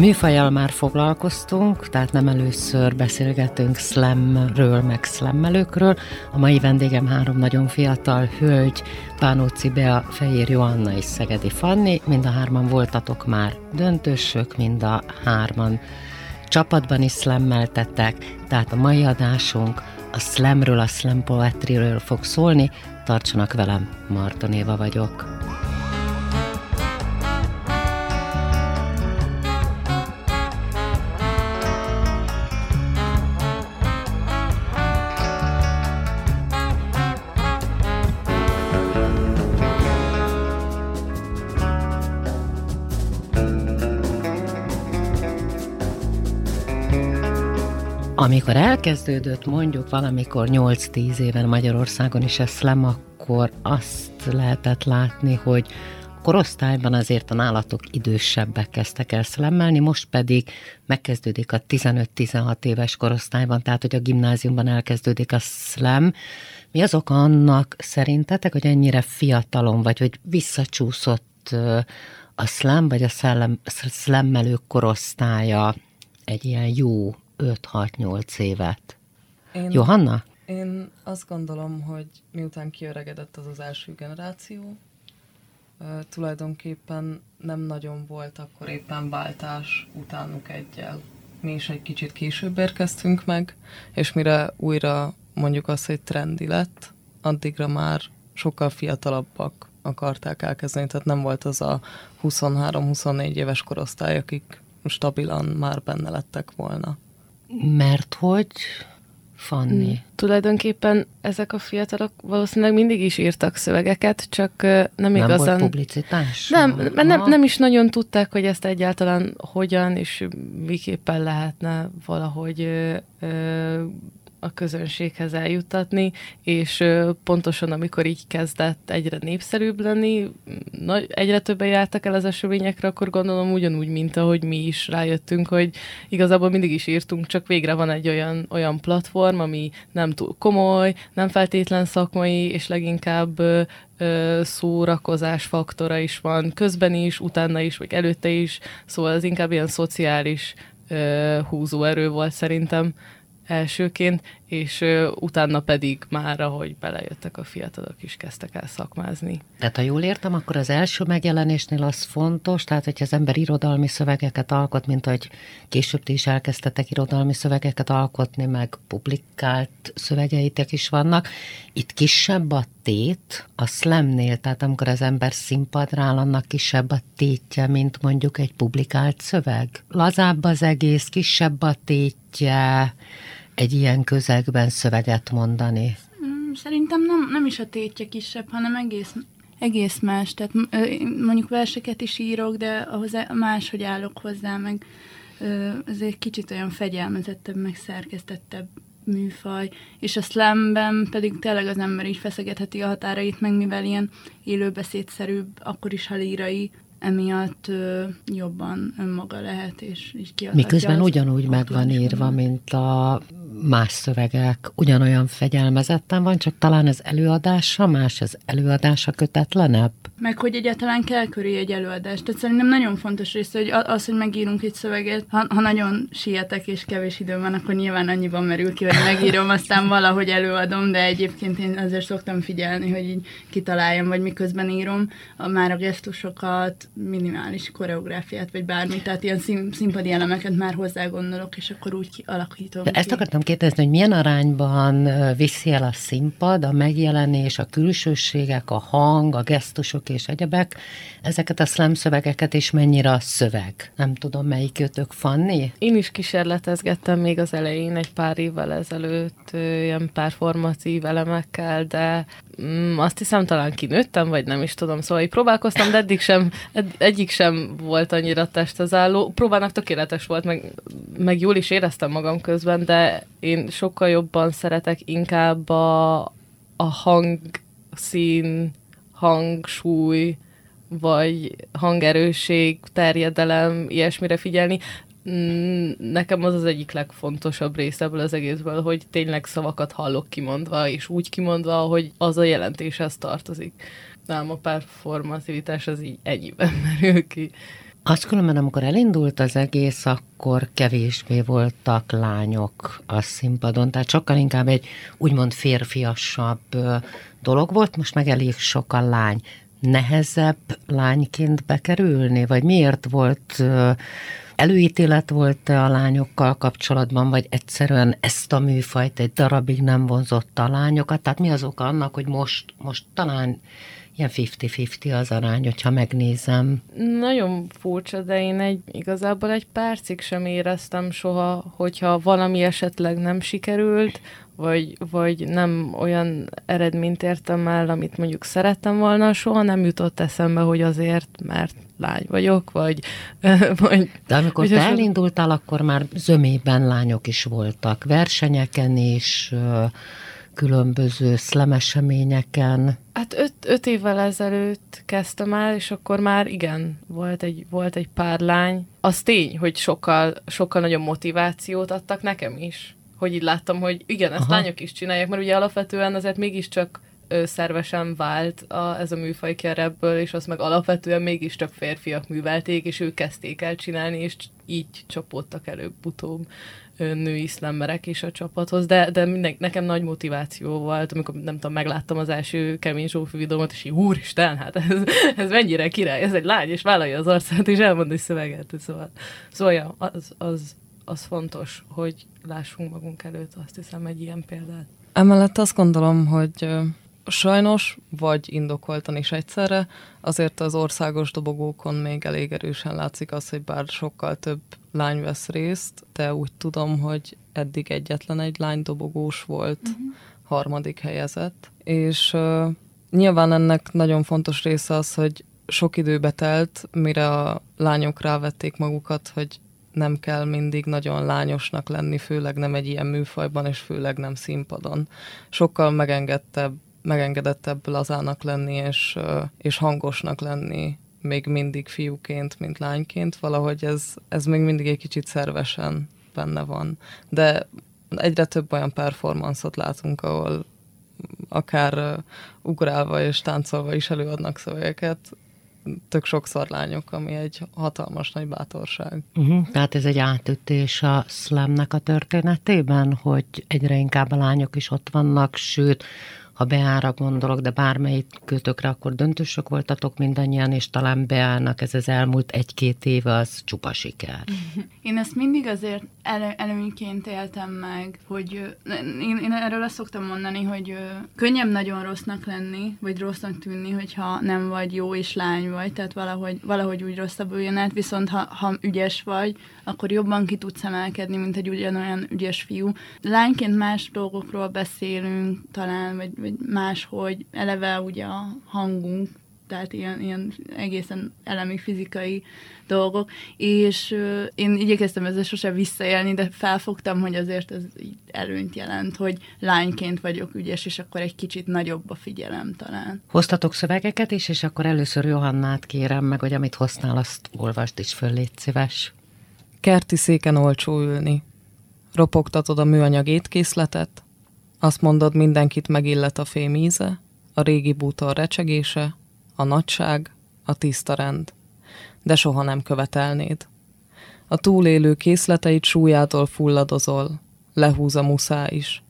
műfajjal már foglalkoztunk, tehát nem először beszélgetünk slamről, meg slammelőkről. A mai vendégem három nagyon fiatal hölgy, Pánóci Bea, Fejér Joanna és Szegedi Fanni. Mind a hárman voltatok már döntősök, mind a hárman csapatban is slammeltettek, tehát a mai adásunk a slamről, a slam poetryről fog szólni. Tartsanak velem, Marton Éva vagyok. Amikor elkezdődött mondjuk valamikor 8-10 éven Magyarországon is ez slam, akkor azt lehetett látni, hogy korosztályban azért a nálatok idősebbek kezdtek el szlemmelni, most pedig megkezdődik a 15-16 éves korosztályban, tehát hogy a gimnáziumban elkezdődik a slam. Mi az oka annak szerintetek, hogy ennyire fiatalon vagy, hogy visszacsúszott a slam, vagy a szellem, szlemmelők korosztálya egy ilyen jó 5-6-8 évet. Én, Johanna? Én azt gondolom, hogy miután kiöregedett az az első generáció, uh, tulajdonképpen nem nagyon volt akkor éppen váltás utánuk egyel. Mi is egy kicsit később érkeztünk meg, és mire újra mondjuk azt, hogy trendi lett, addigra már sokkal fiatalabbak akarták elkezdeni, tehát nem volt az a 23-24 éves korosztály, akik stabilan már benne lettek volna. Mert hogy? Fanni. Hmm. Tulajdonképpen ezek a fiatalok valószínűleg mindig is írtak szövegeket, csak nem, nem igazán... Nem volt publicitás? Nem, mert nem, nem is nagyon tudták, hogy ezt egyáltalán hogyan és miképpen lehetne valahogy ö, ö, a közönséghez eljuttatni, és pontosan amikor így kezdett egyre népszerűbb lenni, nagy, egyre többen jártak el az eseményekre, akkor gondolom ugyanúgy, mint ahogy mi is rájöttünk, hogy igazából mindig is írtunk, csak végre van egy olyan, olyan platform, ami nem túl komoly, nem feltétlen szakmai, és leginkább szórakozás faktora is van, közben is, utána is, vagy előtte is, szóval ez inkább ilyen szociális húzóerő volt szerintem elsőként, és utána pedig már, ahogy belejöttek a fiatalok is, kezdtek el szakmázni. Tehát ha jól értem, akkor az első megjelenésnél az fontos, tehát hogyha az ember irodalmi szövegeket alkot, mint hogy később is elkezdtetek irodalmi szövegeket alkotni, meg publikált szövegeitek is vannak, itt kisebb a tét a slamnél, tehát amikor az ember színpadra áll, annak kisebb a tétje, mint mondjuk egy publikált szöveg. Lazább az egész, kisebb a tétje, egy ilyen közegben szöveget mondani? Mm, szerintem nem, nem is a tétje kisebb, hanem egész, egész más. Tehát mondjuk verseket is írok, de ahhoz e, máshogy állok hozzá, meg egy kicsit olyan fegyelmezettebb, meg szerkesztettebb műfaj, és a slamben pedig tényleg az ember így feszegetheti a határait, meg mivel ilyen élőbeszédszerűbb, akkor is, ha lírai, emiatt ö, jobban önmaga lehet, és így kiadhatja. Miközben ugyanúgy meg van írva, mint a más szövegek, ugyanolyan fegyelmezetten van, csak talán az előadása más, az előadása kötetlenebb. Meg hogy egyáltalán kell köré egy előadást. Tehát szerintem nagyon fontos része, hogy az, hogy megírunk egy szöveget, ha, ha nagyon sietek és kevés időm van, akkor nyilván annyiban merül ki, hogy megírom, aztán valahogy előadom, de egyébként én azért szoktam figyelni, hogy így kitaláljam, vagy miközben írom, a, már a gesztusokat, minimális koreográfiát, vagy bármit, tehát ilyen szín, színpadi elemeket már hozzá gondolok, és akkor úgy alakítom. De ezt akartam kérdezni, hogy milyen arányban viszi el a színpad, a megjelenés, a külsőségek, a hang, a gesztusok és egyebek, ezeket a slam szövegeket, és mennyire a szöveg? Nem tudom, melyik ötök, Fanni? Én is kísérletezgettem még az elején egy pár évvel ezelőtt ilyen performatív elemekkel, de mm, azt hiszem talán kinőttem, vagy nem is tudom, szóval így próbálkoztam, de eddig sem, ed, egyik sem volt annyira testezáló. Próbálnak tökéletes volt, meg, meg jól is éreztem magam közben, de én sokkal jobban szeretek inkább a, a hangszín, hangsúly, vagy hangerőség, terjedelem, ilyesmire figyelni. Mm, nekem az az egyik legfontosabb része ebből az egészből, hogy tényleg szavakat hallok kimondva, és úgy kimondva, hogy az a jelentéshez tartozik. Nem, a performativitás az így ennyiben merül ki. Azt különben, amikor elindult az egész, akkor kevésbé voltak lányok a színpadon, tehát sokkal inkább egy úgymond férfiasabb dolog volt, most meg elég sok a lány. Nehezebb lányként bekerülni, vagy miért volt előítélet volt a lányokkal kapcsolatban, vagy egyszerűen ezt a műfajt egy darabig nem vonzott a lányokat? Tehát mi az oka annak, hogy most, most talán ilyen 50-50 az arány, hogyha megnézem. Nagyon furcsa, de én egy, igazából egy percig sem éreztem soha, hogyha valami esetleg nem sikerült, vagy, vagy nem olyan eredményt értem el, amit mondjuk szerettem volna, soha nem jutott eszembe, hogy azért, mert lány vagyok, vagy... vagy De amikor te elindultál, akkor már zömében lányok is voltak, versenyeken is, különböző szlemeseményeken. Hát öt, öt évvel ezelőtt kezdtem el, és akkor már igen, volt egy, volt egy pár lány. Az tény, hogy sokkal, sokkal nagyobb motivációt adtak nekem is. Hogy így láttam, hogy igen, ezt Aha. lányok is csinálják, mert ugye alapvetően azért mégiscsak szervesen vált a, ez a műfaj ki és azt meg alapvetően mégiscsak férfiak művelték, és ők kezdték el csinálni, és így csapódtak előbb-utóbb női szlemmerek is a csapathoz, de, de minden, nekem nagy motiváció volt, amikor nem tudom, megláttam az első Kemény Zsófi videómat, és így, úristen, hát ez, ez mennyire király, ez egy lány, és vállalja az arcát, és elmond egy szöveget, szóval, szóval ja, az, az, az fontos, hogy lássunk magunk előtt, azt hiszem, egy ilyen példát. Emellett azt gondolom, hogy sajnos, vagy indokoltan is egyszerre, azért az országos dobogókon még elég erősen látszik az, hogy bár sokkal több lány vesz részt, de úgy tudom, hogy eddig egyetlen egy lány dobogós volt, uh-huh. harmadik helyezett, és uh, nyilván ennek nagyon fontos része az, hogy sok időbe telt, mire a lányok rávették magukat, hogy nem kell mindig nagyon lányosnak lenni, főleg nem egy ilyen műfajban, és főleg nem színpadon. Sokkal megengedtebb, megengedettebb lazának lenni, és, és hangosnak lenni még mindig fiúként, mint lányként, valahogy ez, ez még mindig egy kicsit szervesen benne van. De egyre több olyan performanszot látunk, ahol akár ugrálva és táncolva is előadnak szövegeket, tök sokszor lányok, ami egy hatalmas nagy bátorság. Uh-huh. Tehát ez egy átütés a slamnek a történetében, hogy egyre inkább a lányok is ott vannak, sőt, ha beára gondolok, de bármelyik kötökre, akkor döntősök voltatok mindannyian, és talán beállnak ez az elmúlt egy-két éve, az csupa siker. Én ezt mindig azért elő, előnyként éltem meg, hogy én, én erről azt szoktam mondani, hogy könnyebb nagyon rossznak lenni, vagy rossznak tűnni, hogyha nem vagy jó és lány vagy, tehát valahogy, valahogy úgy rosszabbul jön át, viszont ha, ha ügyes vagy, akkor jobban ki tudsz emelkedni, mint egy ugyanolyan ügyes fiú. Lányként más dolgokról beszélünk talán, vagy, vagy máshogy, eleve ugye a hangunk, tehát ilyen, ilyen egészen elemi fizikai dolgok, és uh, én igyekeztem ezzel sose visszaélni, de felfogtam, hogy azért ez így előnyt jelent, hogy lányként vagyok ügyes, és akkor egy kicsit nagyobb a figyelem talán. Hoztatok szövegeket is, és akkor először Johannát kérem meg, hogy amit hoztál, azt olvasd is föl, légy szíves. Kerti széken olcsó ülni. Ropogtatod a műanyag étkészletet, azt mondod, mindenkit megillet a fém íze, a régi bútor recsegése, a nagyság, a tiszta rend. De soha nem követelnéd. A túlélő készleteit súlyától fulladozol, lehúz a muszá is.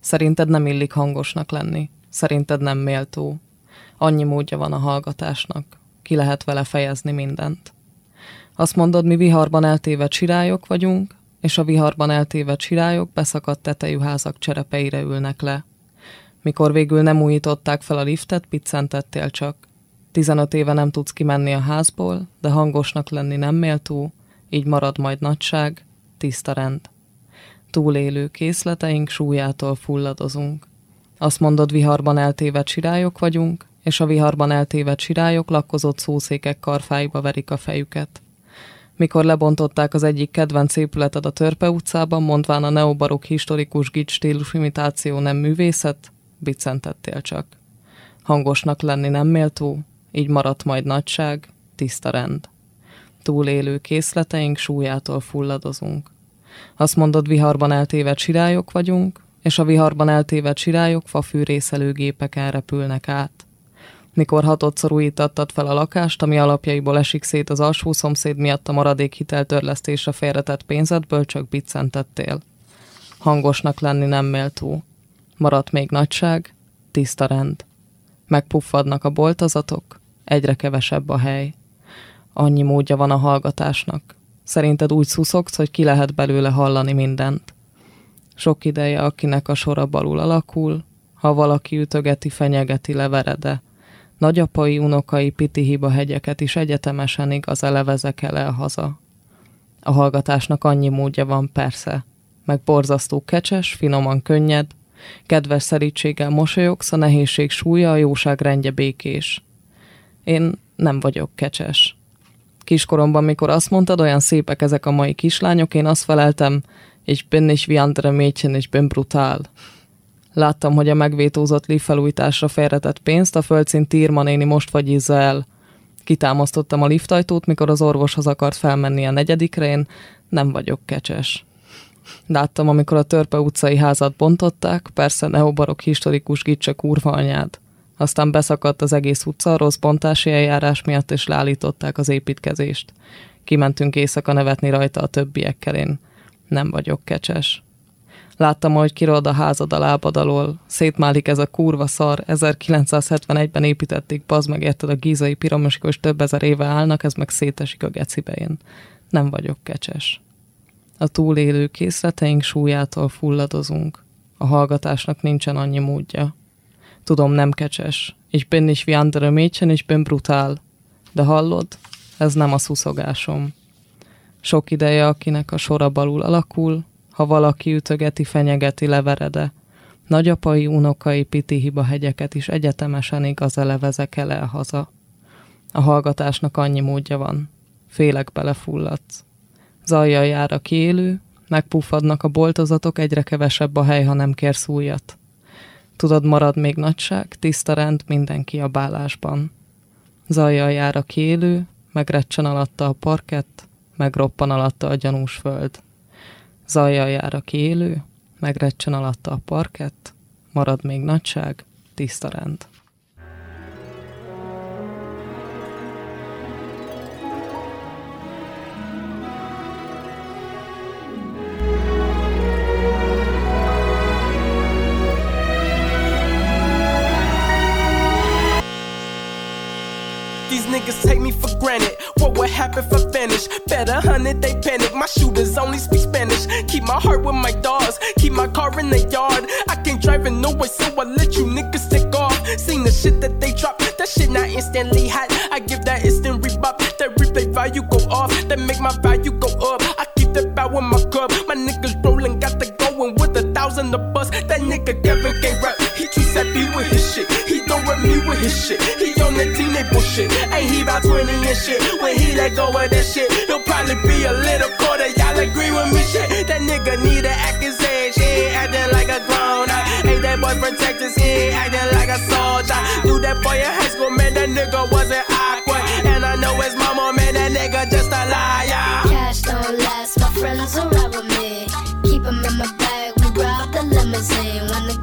Szerinted nem illik hangosnak lenni, szerinted nem méltó. Annyi módja van a hallgatásnak, ki lehet vele fejezni mindent. Azt mondod, mi viharban eltévedt sirályok vagyunk, és a viharban eltévedt sirályok beszakadt tetejű házak cserepeire ülnek le. Mikor végül nem újították fel a liftet, piccentettél csak. 15 éve nem tudsz kimenni a házból, de hangosnak lenni nem méltó, így marad majd nagyság, tiszta rend. Túlélő készleteink súlyától fulladozunk. Azt mondod, viharban eltévedt sirályok vagyunk, és a viharban eltévedt sirályok lakkozott szószékek karfáiba verik a fejüket. Mikor lebontották az egyik kedvenc épületed a Törpe utcában, mondván a neobarok historikus gics stílus imitáció nem művészet, biccentettél csak. Hangosnak lenni nem méltó, így maradt majd nagyság, tiszta rend. Túlélő készleteink súlyától fulladozunk. Azt mondod, viharban eltévedt sirályok vagyunk, és a viharban eltévedt sirályok fafűrészelőgépek elrepülnek át. Mikor hatodszor újítattad fel a lakást, ami alapjaiból esik szét az alsó szomszéd miatt a maradék hiteltörlesztésre félretett pénzedből, csak biccentettél. Hangosnak lenni nem méltó. Maradt még nagyság, tiszta rend. Megpuffadnak a boltozatok, egyre kevesebb a hely. Annyi módja van a hallgatásnak. Szerinted úgy szuszogsz, hogy ki lehet belőle hallani mindent. Sok ideje, akinek a sora balul alakul, ha valaki ütögeti, fenyegeti, leverede. Nagyapai, unokai piti hiba hegyeket is egyetemesen igaz elevezek el, haza. A hallgatásnak annyi módja van, persze. Meg borzasztó kecses, finoman könnyed, kedves szerítséggel mosolyogsz, a nehézség súlya, a jóság rendje békés. Én nem vagyok kecses. Kiskoromban, mikor azt mondtad, olyan szépek ezek a mai kislányok, én azt feleltem, Ich bin nicht wie andere Mädchen, ich bin brutal. Láttam, hogy a megvétózott lift felújításra félretett pénzt a földszint Tírma néni most fagyizza el. Kitámasztottam a liftajtót, mikor az orvoshoz akart felmenni a negyedikre, én nem vagyok kecses. Láttam, amikor a Törpe utcai házat bontották, persze neobarok historikus gicse kurva anyád. Aztán beszakadt az egész utca a rossz bontási eljárás miatt, és leállították az építkezést. Kimentünk éjszaka nevetni rajta a többiekkel, én nem vagyok kecses. Láttam, hogy kirod a házad a lábad alól. Szétmálik ez a kurva szar. 1971-ben építették, bazd meg érted, a gízai piramisok, és több ezer éve állnak, ez meg szétesik a gecibe. Én nem vagyok kecses. A túlélő készleteink súlyától fulladozunk. A hallgatásnak nincsen annyi módja. Tudom, nem kecses. Ich bin nicht wie andere Mädchen, ich bin brutal. De hallod? Ez nem a szuszogásom. Sok ideje, akinek a sora balul alakul, ha valaki ütögeti, fenyegeti, leverede. Nagyapai, unokai piti hiba hegyeket is egyetemesen igaz elevezek el, haza. A hallgatásnak annyi módja van. Félek belefulladsz. Zajjal jár a kiélő, megpuffadnak a boltozatok, egyre kevesebb a hely, ha nem kérsz újat. Tudod, marad még nagyság, tiszta rend mindenki a bálásban. Zajjal jár a kiélő, megrecsen alatta a parkett, megroppan alatta a gyanús föld. Zajjal jár a kiélő, megrecsen alatta a parkett, marad még nagyság, tiszta rend. These niggas take me for granted. What happen for finish? Bet a hundred they panic. My shooters only speak Spanish. Keep my heart with my dogs. Keep my car in the yard. I can't drive in no way, so I let you niggas take off. Seen the shit that they drop. That shit not instantly hot. I give that instant rebop. That replay value go off. That make my value go up. I keep that bow in my cup. My niggas rolling, got the going with a thousand of us. That nigga Kevin can't rap. He too sappy with his shit. He with me with his shit. He on the teenage bullshit. Ain't he about 20 and shit? When he let go of that shit, he'll probably be a little quarter. Y'all agree with me? Shit, that nigga need to act his age. He acting like a grown up. Ain't that boy from Texas? He ain't acting like a soldier. Do that for your high school, man. That nigga wasn't awkward. And I know his mama, man. That nigga just a liar. Cash don't last, my friends will with me. Keep 'em in my bag, we rob the limousine. When the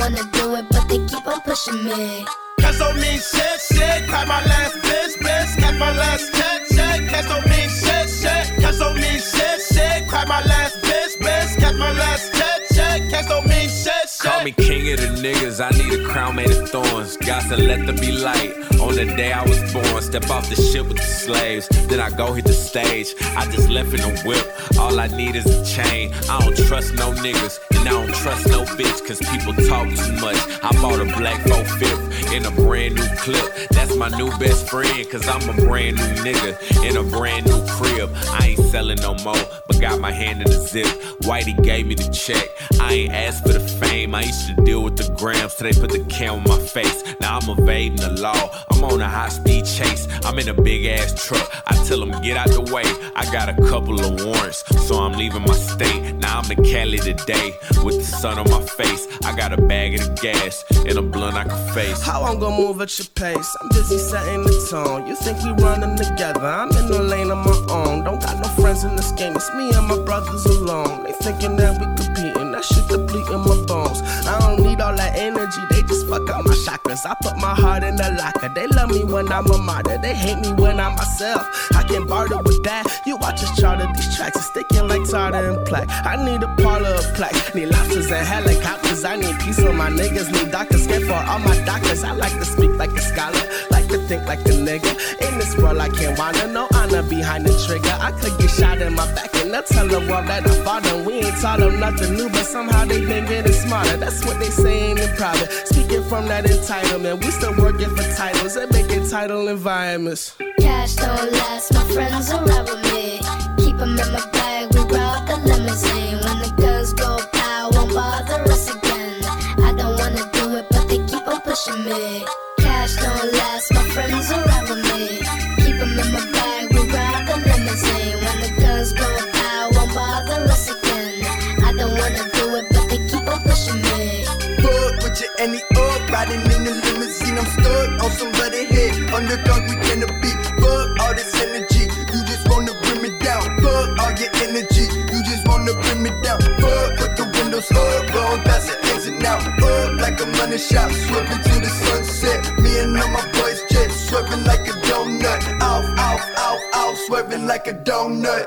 wanna do it, but they keep on pushing me. Cash don't mean shit, shit. Cry my last bitch, bitch. Cash my last check, check. Cash don't mean shit, shit. Cash don't mean shit, shit. Cry my last bitch, bitch. Cash my last check, check. Cash don't mean shit, shit. call me king of the niggas. I need a crown made of thorns. Got to let there be light. On the day I was born, step off the ship with the slaves. Then I go hit the stage. I just left in a whip. All I need is a chain. I don't trust no niggas. And I don't trust no bitch. Cause people talk too much. I bought a black 4 fifth in a brand new clip. That's my new best friend. Cause I'm a brand new nigga in a brand new crib. I ain't selling no more. But got my hand in the zip. Whitey gave me the check. I ain't asked for the fame. I used to deal with the grams. So they put the cam on my face. Now I'm evading the law. I'm on a high speed chase. I'm in a big ass truck. I tell them get out the way. I got a couple of warrants. So I'm leaving my state. Now I'm in Cali today. With the sun on my face. I got a bag of the gas. And a blunt I can face. I'm gonna move at your pace? I'm busy setting the tone. You think we running together? I'm in the lane of my own. Don't got no friends in this game. It's me and my brothers alone. They thinking that we competing. That shit depleting my bones. I don't need all that energy. They just fuck up my chakras. I put my heart in the locker. They love me when I'm a martyr. They hate me when I'm myself. I can't barter with that. You watch us charter these tracks. It's sticking like tartar and plaque. I need a parlor of plaque. Need lobsters and helicopters. I need peace for my niggas. Need doctors. Scared for all my doctors. I like to speak like a scholar. Like to think like a nigga. In this world, I can't wanna no honor behind the trigger. I could get shot in my back and I tell the world that I fought them. We ain't taught them nothing new, but somehow they been getting smarter. That's what they saying in private. Speaking from that entitlement, we still working for titles and making title environments. Cash don't last, my friends will ride with me. Keep 'em in my bag, we ride the limousine. When the guns go pow, won't bother us again. I don't wanna do it, but they keep on pushing me. Cash don't last, my friends will ride with me. Keep 'em in my bag, we ride the limousine. When the guns go Fuck with up, riding in the limousine. I'm stuck on somebody head. Underdog, we can beat. Fuck all this energy. You just wanna bring me down. Fuck all your energy. You just wanna bring me down. Fuck with the windows up, blowing past the exit now. Up like a money shot, swerving to the sunset. Me and all my boys jet, swerving like a donut. Off, off, off, off, swerving like a donut.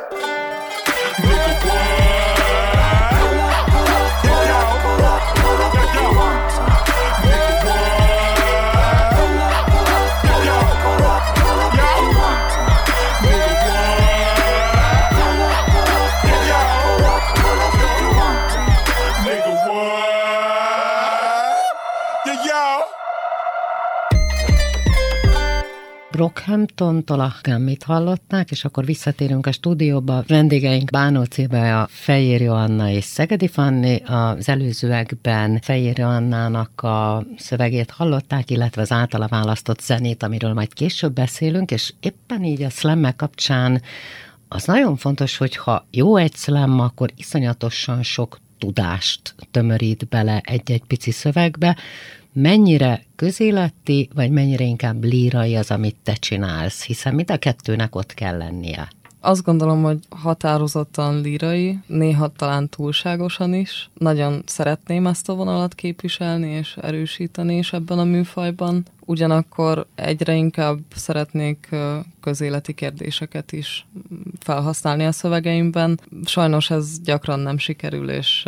Brockhamptontól a Gammit hallották, és akkor visszatérünk a stúdióba. Vendégeink Bánó Cébe, a Fejér Joanna és Szegedi Fanni. Az előzőekben Fejér Joannának a szövegét hallották, illetve az általa választott zenét, amiről majd később beszélünk, és éppen így a slam kapcsán az nagyon fontos, hogy ha jó egy slam, akkor iszonyatosan sok tudást tömörít bele egy-egy pici szövegbe, mennyire közéleti, vagy mennyire inkább lírai az, amit te csinálsz, hiszen mind a kettőnek ott kell lennie. Azt gondolom, hogy határozottan lírai, néha talán túlságosan is. Nagyon szeretném ezt a vonalat képviselni és erősíteni is ebben a műfajban. Ugyanakkor egyre inkább szeretnék közéleti kérdéseket is felhasználni a szövegeimben. Sajnos ez gyakran nem sikerül, és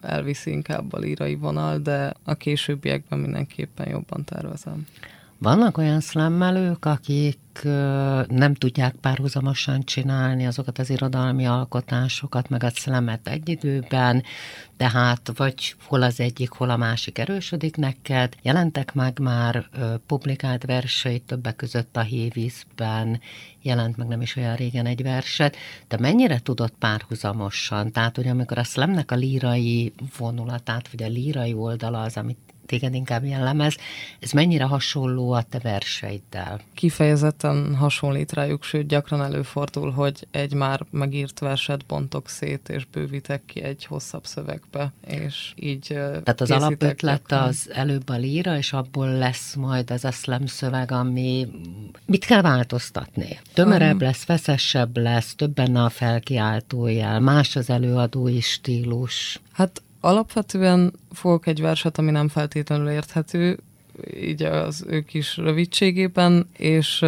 elviszi inkább a lírai vonal, de a későbbiekben mindenképpen jobban tervezem. Vannak olyan szlemmelők, akik nem tudják párhuzamosan csinálni azokat az irodalmi alkotásokat, meg a szlemet egy időben, tehát vagy hol az egyik, hol a másik erősödik neked. Jelentek meg már publikált verseit, többek között a Hévízben, jelent meg nem is olyan régen egy verset. Te mennyire tudod párhuzamosan? Tehát, hogy amikor a szlemnek a lírai vonulatát, vagy a lírai oldala az, amit téged inkább jellemez. Ez mennyire hasonló a te verseiddel? Kifejezetten hasonlít rájuk, sőt gyakran előfordul, hogy egy már megírt verset bontok szét, és bővítek ki egy hosszabb szövegbe, és így Tehát az alapötlet gyakran. az előbb a líra, és abból lesz majd ez a slam szöveg, ami mit kell változtatni? Tömörebb lesz, feszesebb lesz, több benne a felkiáltójel, más az előadói stílus. Hát Alapvetően fogok egy verset, ami nem feltétlenül érthető, így az ő kis rövidségében, és...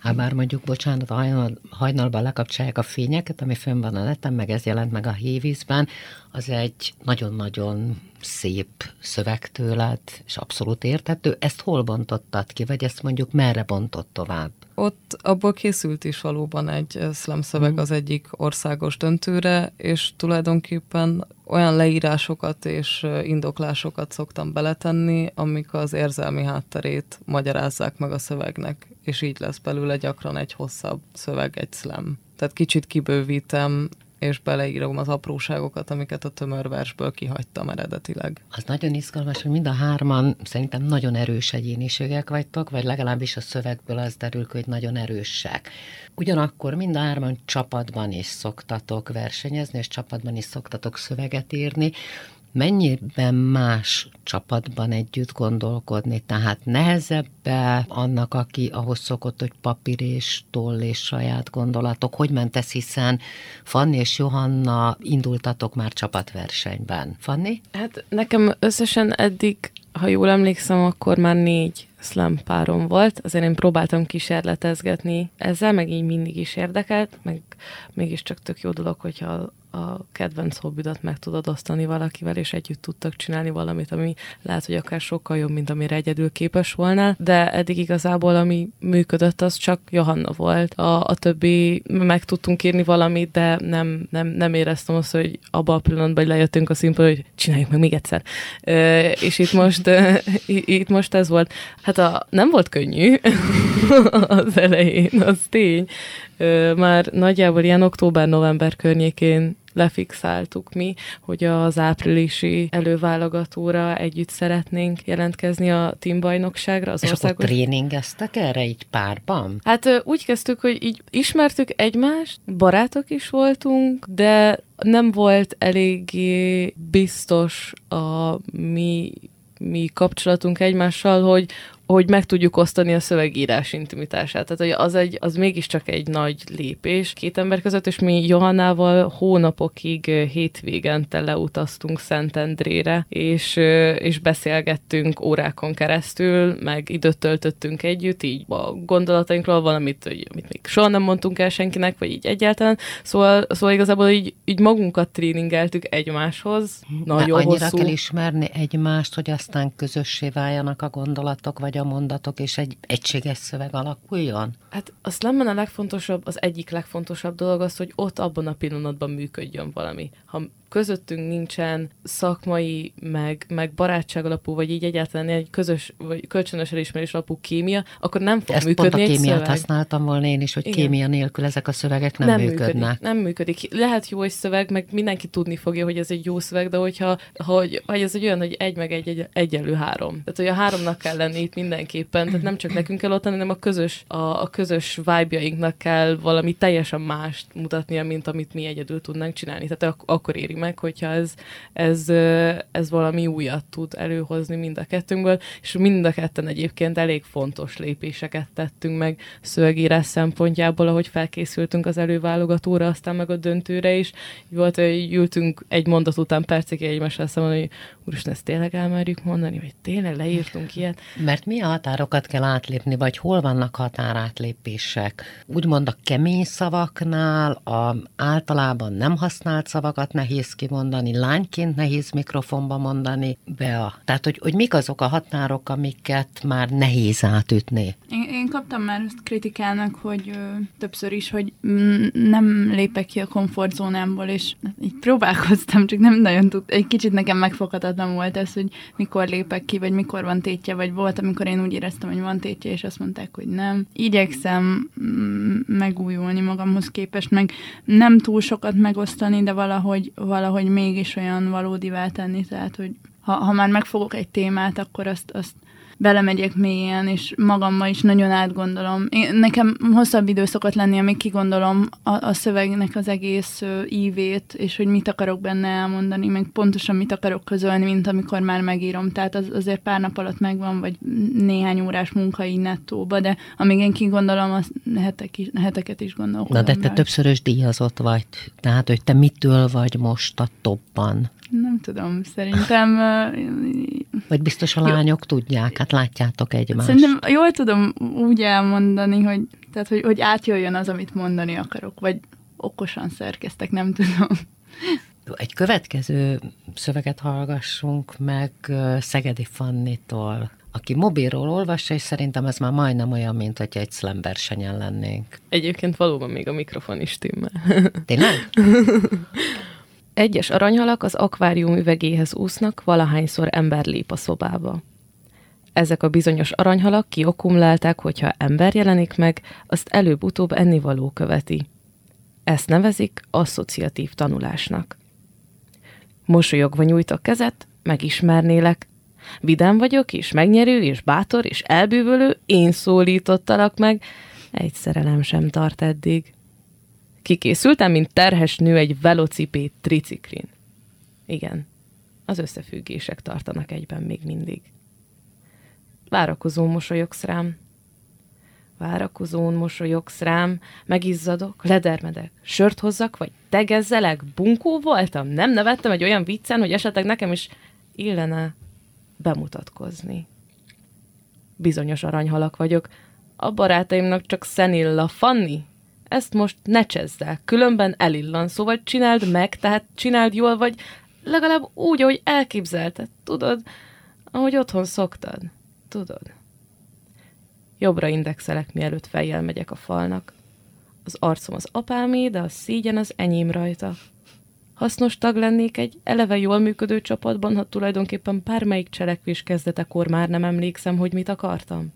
Hát bár mondjuk, bocsánat, hajnal, hajnalban lekapcsolják a fényeket, ami fönn van a neten, meg ez jelent meg a hévízben, az egy nagyon-nagyon szép szöveg tőled, és abszolút értető. Ezt hol bontottad ki, vagy ezt mondjuk merre bontott tovább? Ott abból készült is valóban egy slam szöveg mm. az egyik országos döntőre, és tulajdonképpen olyan leírásokat és indoklásokat szoktam beletenni, amik az érzelmi hátterét magyarázzák meg a szövegnek, és így lesz belőle gyakran egy hosszabb szöveg, egy slam. Tehát kicsit kibővítem és beleírom az apróságokat, amiket a tömörversből kihagytam eredetileg. Az nagyon izgalmas, hogy mind a hárman szerintem nagyon erős egyéniségek vagytok, vagy legalábbis a szövegből az derül, hogy nagyon erősek. Ugyanakkor mind a hárman csapatban is szoktatok versenyezni, és csapatban is szoktatok szöveget írni mennyiben más csapatban együtt gondolkodni, tehát nehezebb annak, aki ahhoz szokott, hogy papír és toll és saját gondolatok. Hogy ment ez, hiszen Fanni és Johanna indultatok már csapatversenyben. Fanni? Hát nekem összesen eddig, ha jól emlékszem, akkor már négy slam párom volt, azért én próbáltam kísérletezgetni ezzel, meg így mindig is érdekelt, meg mégiscsak tök jó dolog, hogyha a kedvenc hobbidat meg tudod osztani valakivel, és együtt tudtak csinálni valamit, ami lehet, hogy akár sokkal jobb, mint amire egyedül képes volna, de eddig igazából ami működött, az csak Johanna volt. A, a többi meg tudtunk írni valamit, de nem, nem, nem éreztem azt, hogy abban a pillanatban hogy lejöttünk a színpadra, hogy csináljuk meg még egyszer. E, és itt most, e, itt most ez volt. Hát a, nem volt könnyű az elején, az tény. E, már nagyjából ilyen október-november környékén lefixáltuk mi, hogy az áprilisi előválogatóra együtt szeretnénk jelentkezni a teambajnokságra. Az És országos... akkor tréningeztek erre így párban? Hát úgy kezdtük, hogy így ismertük egymást, barátok is voltunk, de nem volt eléggé biztos a mi mi kapcsolatunk egymással, hogy, hogy meg tudjuk osztani a szövegírás intimitását. Tehát hogy az, egy, az mégiscsak egy nagy lépés két ember között, és mi Johannával hónapokig hétvégente leutaztunk Szentendrére, és, és beszélgettünk órákon keresztül, meg időt töltöttünk együtt, így a gondolatainkról, valamit, amit még soha nem mondtunk el senkinek, vagy így egyáltalán. Szóval, szóval igazából így, így magunkat tréningeltük egymáshoz. Nagyon annyira hosszú. kell ismerni egymást, hogy aztán közössé váljanak a gondolatok, vagy a mondatok, és egy egységes szöveg alakuljon? Hát a slamben a legfontosabb, az egyik legfontosabb dolog az, hogy ott abban a pillanatban működjön valami. Ha közöttünk nincsen szakmai, meg, meg barátság alapú, vagy így egyáltalán egy közös, vagy kölcsönös elismerés alapú kémia, akkor nem fog Ezt működni pont a kémiát szöveg. használtam volna én is, hogy Igen. kémia nélkül ezek a szövegek nem, nem működnek. Működik, nem működik. Lehet jó egy szöveg, meg mindenki tudni fogja, hogy ez egy jó szöveg, de hogyha hogy, hogy ez egy olyan, hogy egy meg egy, egy egyenlő három. Tehát, hogy a háromnak kell lenni itt mindenképpen, tehát nem csak nekünk kell ott hanem a közös, a, a közös vibe-jainknak kell valami teljesen mást mutatnia, mint amit mi egyedül tudnánk csinálni. Tehát ak- akkor éri meg, hogyha ez, ez, ez valami újat tud előhozni mind a kettőnkből, és mind a ketten egyébként elég fontos lépéseket tettünk meg szövegírás szempontjából, ahogy felkészültünk az előválogatóra, aztán meg a döntőre is. Volt, hogy ültünk egy mondat után percig egymással szemben, hogy úristen, ezt tényleg elmerjük mondani, vagy tényleg leírtunk ilyet. Mert mi a határokat kell átlépni, vagy hol vannak határátlépések? Úgymond a kemény szavaknál, a általában nem használt szavakat nehéz kimondani, lányként nehéz mikrofonba mondani, Bea. Tehát, hogy, hogy mik azok a határok, amiket már nehéz átütni? Én, én kaptam már ezt kritikának, hogy ö, többször is, hogy m- nem lépek ki a komfortzónámból, és így próbálkoztam, csak nem nagyon tud. Egy kicsit nekem megfoghatatlan volt ez, hogy mikor lépek ki, vagy mikor van tétje, vagy volt, amikor én úgy éreztem, hogy van tétje, és azt mondták, hogy nem. Igyekszem megújulni magamhoz képest, meg nem túl sokat megosztani, de valahogy, valahogy mégis olyan valódivá tenni, tehát, hogy ha, ha már megfogok egy témát, akkor azt, azt belemegyek mélyen, és magammal is nagyon átgondolom. Én, nekem hosszabb idő szokott lenni, amíg kigondolom a, a szövegnek az egész ö, ívét, és hogy mit akarok benne elmondani, meg pontosan mit akarok közölni, mint amikor már megírom. Tehát az, azért pár nap alatt megvan, vagy néhány órás munka így nettóba, de amíg én kigondolom, az hetek is, heteket is gondolkodom. Na de te rá. többszörös díjazott vagy, tehát hogy te mitől vagy most a topban? Nem tudom, szerintem... Vagy biztos a lányok jó. tudják, hát látjátok egymást. Szerintem jól tudom úgy elmondani, hogy, tehát, hogy, hogy átjöjjön az, amit mondani akarok, vagy okosan szerkeztek, nem tudom. Egy következő szöveget hallgassunk meg Szegedi Fannitól, aki mobilról olvassa, és szerintem ez már majdnem olyan, mint hogy egy slam versenyen lennénk. Egyébként valóban még a mikrofon is timmel. Tényleg? Egyes aranyhalak az akvárium üvegéhez úsznak, valahányszor ember lép a szobába. Ezek a bizonyos aranyhalak kiokumlálták, hogyha ember jelenik meg, azt előbb-utóbb ennivaló követi. Ezt nevezik asszociatív tanulásnak. Mosolyogva nyújtok kezet, megismernélek. Vidám vagyok, és megnyerő, és bátor, és elbűvölő, én szólítottalak meg. Egy szerelem sem tart eddig. Kikészültem, mint terhes nő egy velocipét triciklin. Igen, az összefüggések tartanak egyben még mindig. Várakozó mosolyogsz rám. Várakozón mosolyogsz rám, megizzadok, ledermedek, sört hozzak, vagy tegezzelek, bunkó voltam, nem nevettem egy olyan viccen, hogy esetleg nekem is illene bemutatkozni. Bizonyos aranyhalak vagyok, a barátaimnak csak Szenilla Fanni. Ezt most ne csezzel, különben elillan, szóval csináld meg, tehát csináld jól, vagy legalább úgy, ahogy elképzelted, tudod, ahogy otthon szoktad. Tudod? Jobbra indexelek, mielőtt fejjel megyek a falnak. Az arcom az apámé, de a szígyen az enyém rajta. Hasznos tag lennék egy eleve jól működő csapatban, ha tulajdonképpen bármelyik cselekvés kezdetekor már nem emlékszem, hogy mit akartam.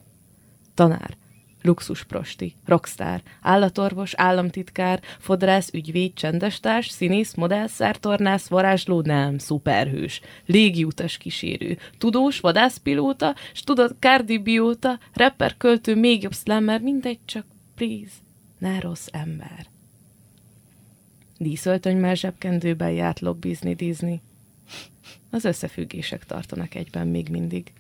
Tanár, luxusprosti, rockstar, állatorvos, államtitkár, fodrász, ügyvéd, csendestárs, színész, modellszár, tornász, varázsló, nem, szuperhős, légiutas kísérő, tudós, vadászpilóta, tudod, kárdibióta, rapper, költő, még jobb slammer, mindegy, csak please, ne rossz ember. Díszöltönymel zsebkendőben járt lobbizni Disney. Az összefüggések tartanak egyben még mindig.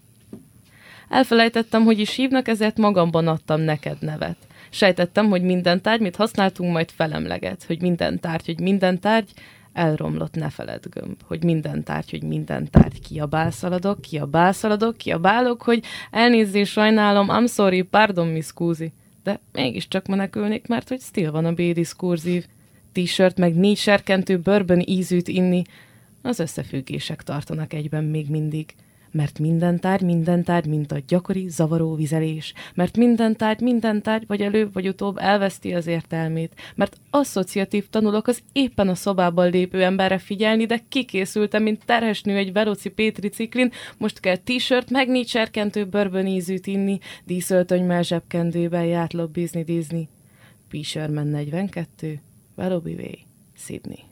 Elfelejtettem, hogy is hívnak, ezért magamban adtam neked nevet. Sejtettem, hogy minden tárgy, mit használtunk, majd felemleget, hogy minden tárgy, hogy minden tárgy, elromlott, ne feled gömb, hogy minden tárgy, hogy minden tárgy, kiabálszaladok, kiabálszaladok, kiabálok, hogy elnézzés, sajnálom, I'm sorry, pardon, mi scusi. De mégiscsak menekülnék, mert hogy still van a B-diskurzív. T-shirt meg négy serkentő bourbon ízűt inni. Az összefüggések tartanak egyben még mindig mert minden tárgy, minden tárgy, mint a gyakori, zavaró vizelés, mert minden tárgy, minden tárgy, vagy előbb, vagy utóbb elveszti az értelmét, mert asszociatív tanulok az éppen a szobában lépő emberre figyelni, de kikészültem, mint terhes nő egy veloci Pétri ciklin, most kell t-shirt, meg négy serkentő bourbon ízűt inni, díszöltönymel zsebkendőben járt lobbizni Disney. P. 42, Velobi Way, Sydney.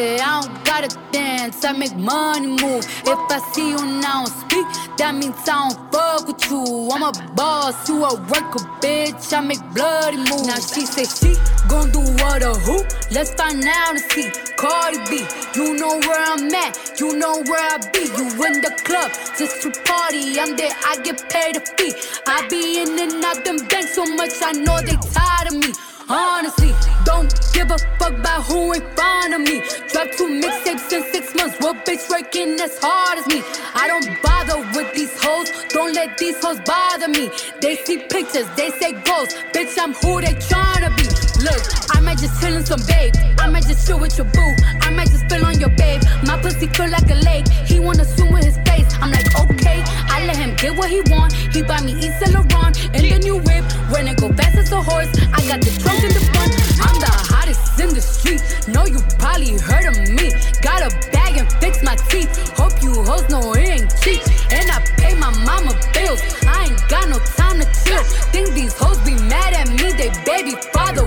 I don't gotta dance, I make money move. If I see you now speak, that means I don't fuck with you. I'm a boss, you a worker, bitch. I make bloody moves. Now she say she gon' do what or who? Let's find out and see. Cardi B, you know where I'm at, you know where I be. You in the club just to party. I'm there, I get paid a fee. I be in and out them banks so much, I know they tired of me. Honestly, don't give a fuck about who in front of me. Drop two mixtapes in six months. What bitch working as hard as me? I don't bother with these hoes. Don't let these hoes bother me. They see pictures, they say ghosts. Bitch, I'm who they tryna be. Look, I might just chill in some babe. I might just chill with your boo. I might just spill on your babe. My pussy feel like a lake. He wanna swim with his face. I'm like, okay. I let him get what he want. He buy me East Saint Laurent in the new whip. When it go fast as a horse, I got the trunk in the front. I'm the hottest in the street. Know you probably heard of me. Got a bag and fix my teeth. Hope you hoes know it ain't cheap. And I pay my mama bills. I ain't got no time to chill. Think these hoes be mad at me. They baby father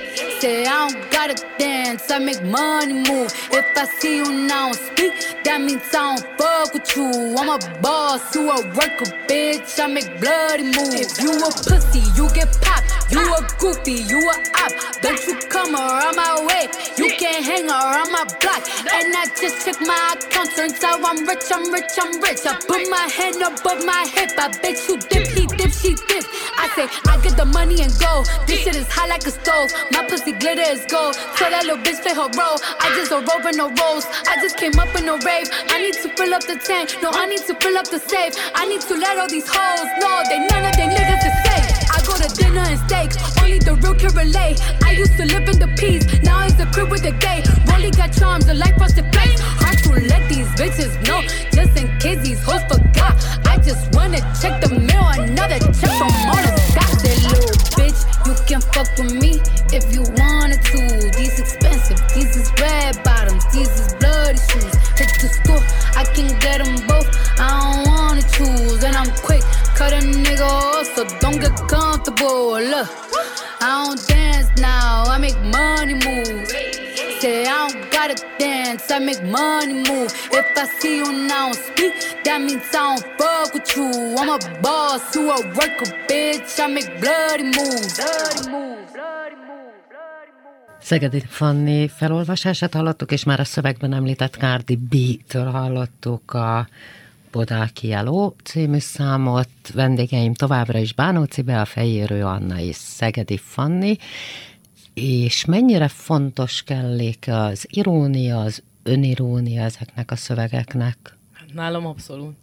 I don't gotta dance, I make money move. If I see you now speak, that means I don't fuck with you. I'm a boss, you a worker, bitch. I make bloody moves. If you a pussy, you get popped. You a goofy, you a op. Don't you come around my way. You can't hang around my block. And I just check my account, turns out I'm rich, I'm rich, I'm rich. I put my hand above my hip. I bet you dip, he dip, she dip. I say, I get the money and go. This shit is hot like a stove. My pussy glitter is gold. So that little bitch play her role. I just a rope and no rolls. I just came up in a rave. I need to fill up the tank. No, I need to fill up the safe. I need to let all these hoes know they none of dinner and steak. Only the real can relate. I used to live in the peace. Now it's a crib with a gay. Rolly got charms, the life frosted flakes. Hard to let these bitches know. Just in case these hoes forgot. I just wanna check the mail. Another check from all the Scott. That little bitch, you can fuck with me if you wanted to. These expensive, these is red bottoms, these is bloody shoes. Hit the school, I can get them both. I don't wanna choose, and I'm quick, cut a nigga off, so don't get comfortable. Look, I don't dance now, I make money move. Say I don't gotta dance, I make money move. If I see you now speak, that means I don't fuck with you. I'm a boss, you a worker, bitch. I make bloody moves. Bloody moves. Szegedi Fanni felolvasását hallottuk, és már a szövegben említett Cardi B-től hallottuk a Bodáki Jeló című számot. Vendégeim továbbra is Bánó Cibe, a Fejérő Anna és Szegedi Fanni. És mennyire fontos kellék az irónia, az önirónia ezeknek a szövegeknek? Nálam abszolút.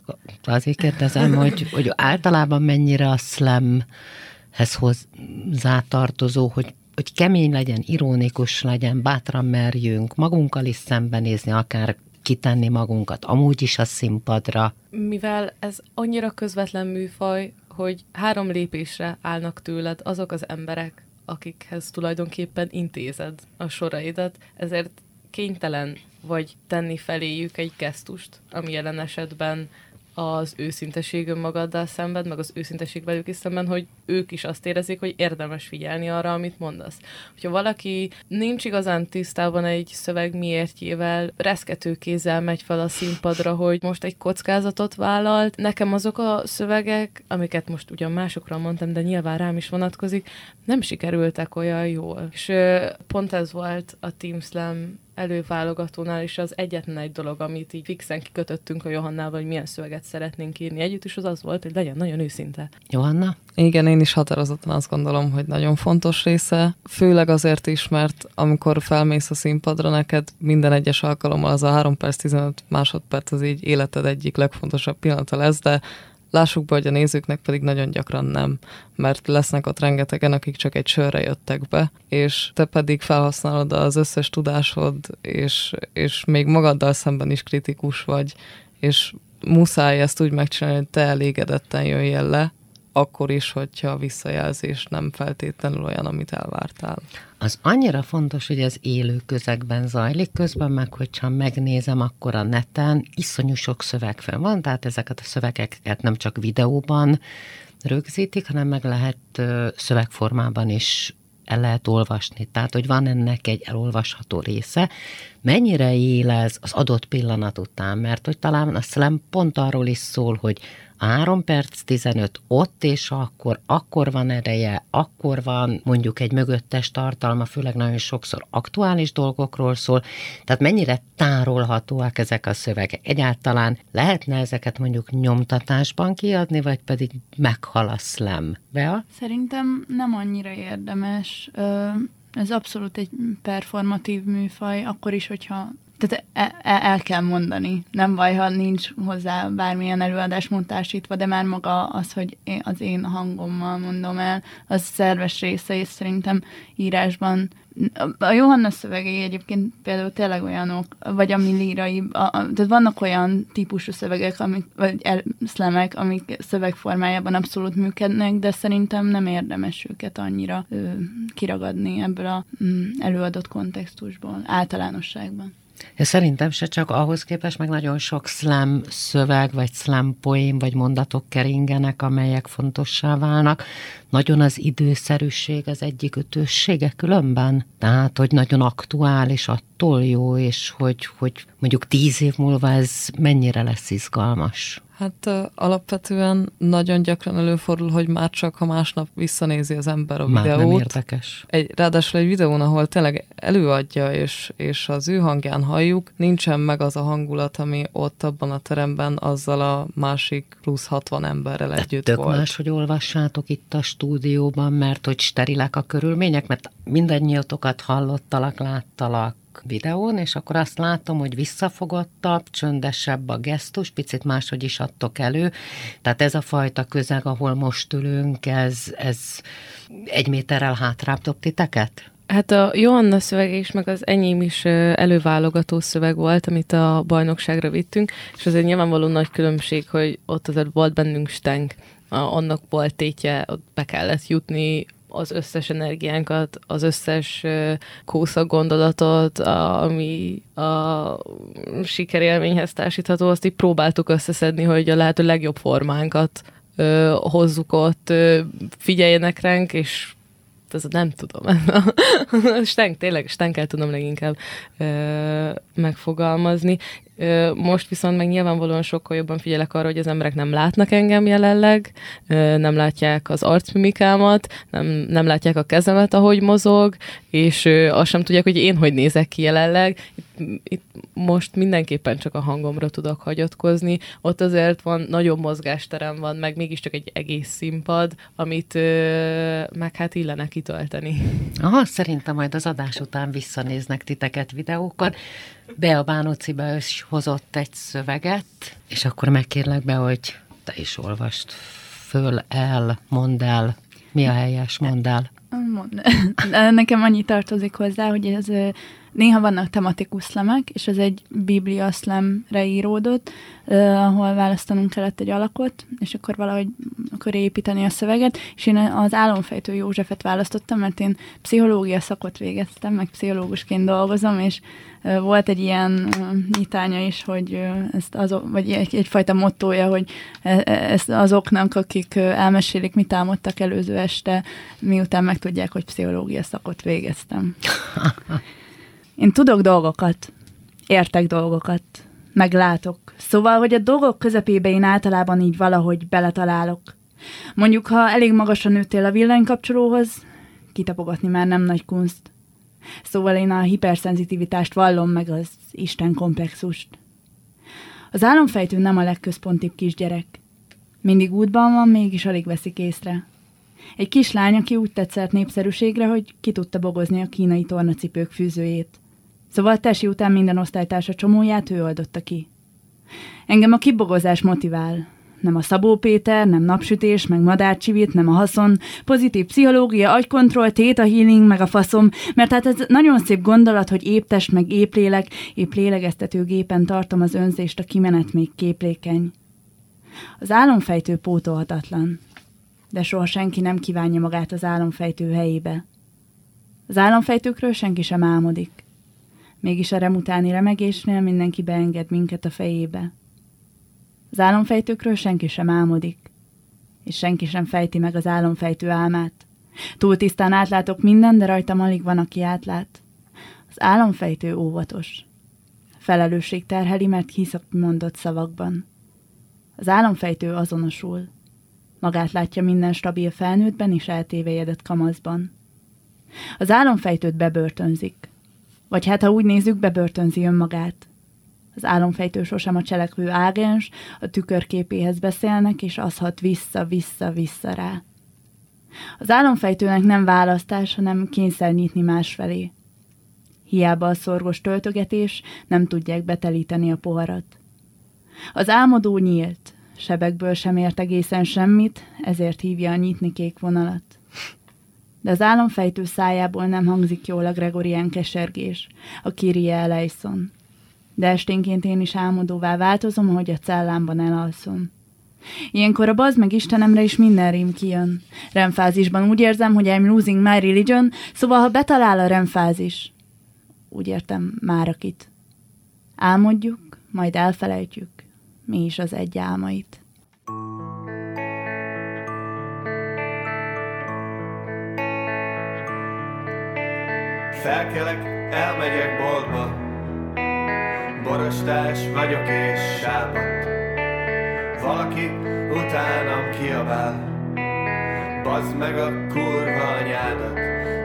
Azért kérdezem, hogy, hogy általában mennyire a slamhez hozzátartozó, hogy hogy kemény legyen, ironikus legyen, bátran merjünk magunkkal is szembenézni, akár kitenni magunkat amúgy is a színpadra. Mivel ez annyira közvetlen műfaj, hogy három lépésre állnak tőled azok az emberek, akikhez tulajdonképpen intézed a soraidat, ezért kénytelen vagy tenni feléjük egy gesztust, ami jelen esetben az őszinteség önmagaddal szemben, meg az őszinteség velük is szemben, hogy ők is azt érezik, hogy érdemes figyelni arra, amit mondasz. Hogyha valaki nincs igazán tisztában egy szöveg miértjével, reszkető kézzel megy fel a színpadra, hogy most egy kockázatot vállalt, nekem azok a szövegek, amiket most ugyan másokra mondtam, de nyilván rám is vonatkozik, nem sikerültek olyan jól. És pont ez volt a Team Slam előválogatónál is az egyetlen egy dolog, amit így fixen kikötöttünk a Johannával, hogy milyen szöveget szeretnénk írni együtt, és az az volt, hogy legyen nagyon őszinte. Johanna? Igen, én is határozottan azt gondolom, hogy nagyon fontos része, főleg azért is, mert amikor felmész a színpadra, neked minden egyes alkalommal az a 3 perc 15 másodperc az így életed egyik legfontosabb pillanata lesz, de Lássuk be, hogy a nézőknek pedig nagyon gyakran nem, mert lesznek ott rengetegen, akik csak egy sörre jöttek be, és te pedig felhasználod az összes tudásod, és, és még magaddal szemben is kritikus vagy, és muszáj ezt úgy megcsinálni, hogy te elégedetten jöjjél le, akkor is, hogyha a visszajelzés nem feltétlenül olyan, amit elvártál. Az annyira fontos, hogy az élő közegben zajlik, közben meg, hogyha megnézem, akkor a neten iszonyú sok szöveg fenn van, tehát ezeket a szövegeket nem csak videóban rögzítik, hanem meg lehet szövegformában is el lehet olvasni. Tehát, hogy van ennek egy elolvasható része. Mennyire él ez az adott pillanat után? Mert hogy talán a slam pont arról is szól, hogy 3 perc 15 ott, és akkor, akkor van ereje, akkor van mondjuk egy mögöttes tartalma, főleg nagyon sokszor aktuális dolgokról szól, tehát mennyire tárolhatóak ezek a szövegek. Egyáltalán lehetne ezeket mondjuk nyomtatásban kiadni, vagy pedig meghal a slam? Bea? Szerintem nem annyira érdemes. Ez abszolút egy performatív műfaj, akkor is, hogyha tehát el, el kell mondani. Nem baj, ha nincs hozzá bármilyen előadás montásítva, de már maga az, hogy én, az én hangommal mondom el, az szerves része, és szerintem írásban a Johanna szövegei egyébként például tényleg olyanok, vagy ami lírai, a, a, tehát vannak olyan típusú szövegek, amik, vagy el, szlemek, amik szövegformájában abszolút működnek, de szerintem nem érdemes őket annyira ö, kiragadni ebből a mm, előadott kontextusból, általánosságban. Ja, szerintem se csak ahhoz képest, meg nagyon sok slam szöveg, vagy slam poém, vagy mondatok keringenek, amelyek fontossá válnak. Nagyon az időszerűség az egyik ötőssége különben. Tehát, hogy nagyon aktuális, attól jó, és hogy, hogy mondjuk tíz év múlva ez mennyire lesz izgalmas. Hát alapvetően nagyon gyakran előfordul, hogy már csak ha másnap visszanézi az ember a Már videót. nem érdekes. Egy, ráadásul egy videón, ahol tényleg előadja, és, és az ő hangján halljuk, nincsen meg az a hangulat, ami ott abban a teremben azzal a másik plusz 60 emberrel együtt Tök volt. más, hogy olvassátok itt a stúdióban, mert hogy sterilek a körülmények, mert mindannyiatokat hallottalak, láttalak videón, és akkor azt látom, hogy visszafogottabb, csöndesebb a gesztus, picit máshogy is adtok elő. Tehát ez a fajta közeg, ahol most ülünk, ez, ez egy méterrel hátrább dob titeket? Hát a Joanna szövege is, meg az enyém is előválogató szöveg volt, amit a bajnokságra vittünk, és azért nyilvánvaló nagy különbség, hogy ott azért volt bennünk steng, a, annak volt tétje, ott be kellett jutni az összes energiánkat, az összes ö, kószak gondolatot, a, ami a sikerélményhez társítható, azt így próbáltuk összeszedni, hogy a lehető legjobb formánkat ö, hozzuk ott, ö, figyeljenek ránk, és ez nem tudom. Stenk, tényleg Stenk tudom leginkább ö, megfogalmazni. Most viszont meg nyilvánvalóan sokkal jobban figyelek arra, hogy az emberek nem látnak engem jelenleg, nem látják az arcmimikámat, nem, nem látják a kezemet, ahogy mozog, és azt sem tudják, hogy én hogy nézek ki jelenleg. Itt, itt most mindenképpen csak a hangomra tudok hagyatkozni. Ott azért van, nagyobb mozgásterem van, meg mégiscsak egy egész színpad, amit meg hát illene kitölteni. Aha, szerintem majd az adás után visszanéznek titeket videókon. Be a Bánociba is hozott egy szöveget, és akkor megkérlek be, hogy te is olvast föl el, mondd el, mi a helyes, mondd el. Mond. Nekem annyi tartozik hozzá, hogy ez néha vannak tematikus szlemek, és ez egy biblia szlemre íródott, uh, ahol választanunk kellett egy alakot, és akkor valahogy akkor építeni a szöveget, és én az álomfejtő Józsefet választottam, mert én pszichológia szakot végeztem, meg pszichológusként dolgozom, és uh, volt egy ilyen uh, nyitánya is, hogy uh, ezt azok, vagy egy, egyfajta mottója, hogy e- e- ezt azoknak, akik elmesélik, mit álmodtak előző este, miután megtudják, hogy pszichológia szakot végeztem. Én tudok dolgokat, értek dolgokat, meglátok. Szóval, hogy a dolgok közepébe én általában így valahogy beletalálok. Mondjuk, ha elég magasan nőttél a villanykapcsolóhoz, kitapogatni már nem nagy kunst. Szóval én a hiperszenzitivitást vallom meg az Isten komplexust. Az álomfejtő nem a legközpontibb kisgyerek. Mindig útban van, mégis alig veszik észre. Egy kislány, aki úgy tetszett népszerűségre, hogy ki tudta bogozni a kínai tornacipők fűzőjét. Szóval tesi után minden osztálytársa csomóját ő oldotta ki. Engem a kibogozás motivál. Nem a Szabó Péter, nem napsütés, meg madárcsivit, nem a haszon, pozitív pszichológia, agykontroll, téta healing, meg a faszom, mert hát ez nagyon szép gondolat, hogy épp test, meg épp lélek, épp lélegeztető gépen tartom az önzést, a kimenet még képlékeny. Az álomfejtő pótolhatatlan, de soha senki nem kívánja magát az álomfejtő helyébe. Az álomfejtőkről senki sem álmodik. Mégis a rem remegésnél mindenki beenged minket a fejébe. Az álomfejtőkről senki sem álmodik, és senki sem fejti meg az álomfejtő álmát. Túl tisztán átlátok minden, de rajtam alig van, aki átlát. Az álomfejtő óvatos. Felelősség terheli, mert hisz a mondott szavakban. Az álomfejtő azonosul. Magát látja minden stabil felnőttben és eltévejedett kamaszban. Az álomfejtőt bebörtönzik. Vagy hát, ha úgy nézzük, bebörtönzi önmagát. Az álomfejtő sosem a cselekvő ágens, a tükörképéhez beszélnek, és az hat vissza-vissza-vissza rá. Az álomfejtőnek nem választás, hanem kényszer nyitni másfelé. Hiába a szorgos töltögetés, nem tudják betelíteni a poharat. Az álmodó nyílt, sebekből sem ért egészen semmit, ezért hívja a nyitni kék vonalat. De az álomfejtő szájából nem hangzik jól a Gregorián kesergés, a Kirie Eleison. De esténként én is álmodóvá változom, hogy a cellámban elalszom. Ilyenkor a bazd meg Istenemre is minden rím kijön. Remfázisban úgy érzem, hogy I'm losing my religion, szóval ha betalál a remfázis, úgy értem már akit. Álmodjuk, majd elfelejtjük, mi is az egy álmait. Felkelek, elmegyek boltba. Borostás vagyok és sápat. Valaki utánam kiabál. Bazd meg a kurva anyádat.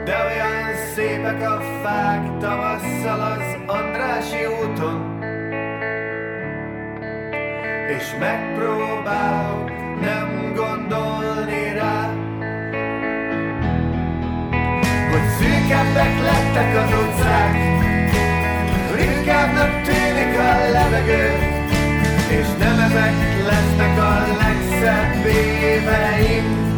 De olyan szépek a fák tavasszal az Andrási úton. És megpróbálok nem gondolni Szűkebbek lettek az utcák. Ritkábbnak tűnik a levegő és nem ezek lesznek a legszebb éveim.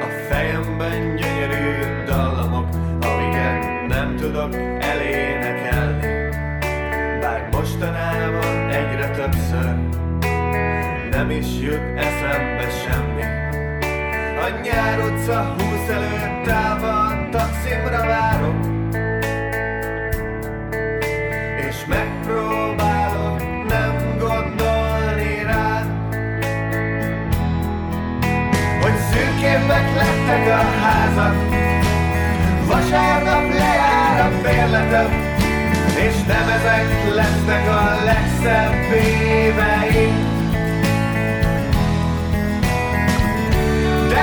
A fejemben gyönyörű dallamok, amiket nem tudok nem is jut eszembe semmi. A nyár utca húsz előtt állva taximra várok. És megpróbálok nem gondolni rá Hogy szürkébbek lettek a házak. Vasárnap lejár a bérletem És nem ezek lesznek a legszebb éveim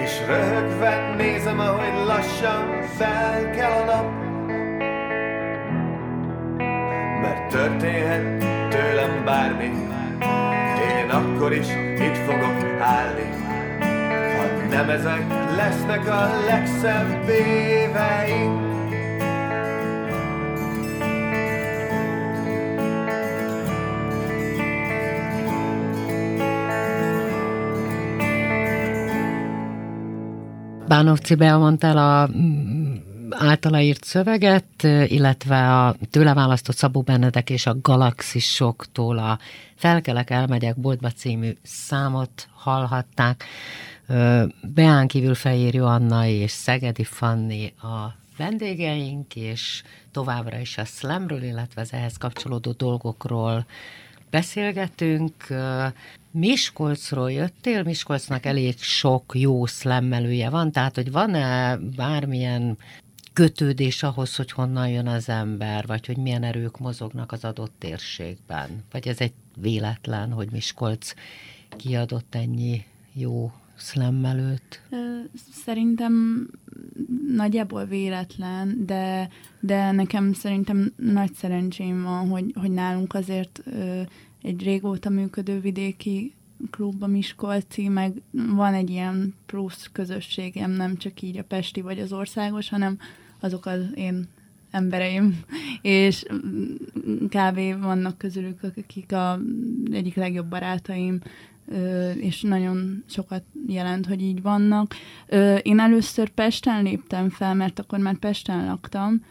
és röhögve nézem, ahogy lassan fel kell a nap. Mert történhet tőlem bármi. Én akkor is itt fogok állni. Ha nem ezek lesznek a legszebb éveink Bánovci elmondta el a mm, általa írt szöveget, illetve a tőle választott Szabó Benedek és a Galaxisoktól a Felkelek, elmegyek boltba című számot hallhatták. Beán kívül Fejérő Anna és Szegedi Fanni a vendégeink, és továbbra is a slamről, illetve az ehhez kapcsolódó dolgokról beszélgetünk. Miskolcról jöttél, Miskolcnak elég sok jó szlemmelője van, tehát hogy van-e bármilyen kötődés ahhoz, hogy honnan jön az ember, vagy hogy milyen erők mozognak az adott térségben? Vagy ez egy véletlen, hogy Miskolc kiadott ennyi jó szlemmelőt? Szerintem nagyjából véletlen, de, de nekem szerintem nagy szerencsém van, hogy, hogy nálunk azért egy régóta működő vidéki klub a Miskolci, meg van egy ilyen plusz közösségem, nem csak így a Pesti vagy az országos, hanem azok az én embereim, és kb. vannak közülük, akik a egyik legjobb barátaim, és nagyon sokat jelent, hogy így vannak. Én először Pesten léptem fel, mert akkor már Pesten laktam,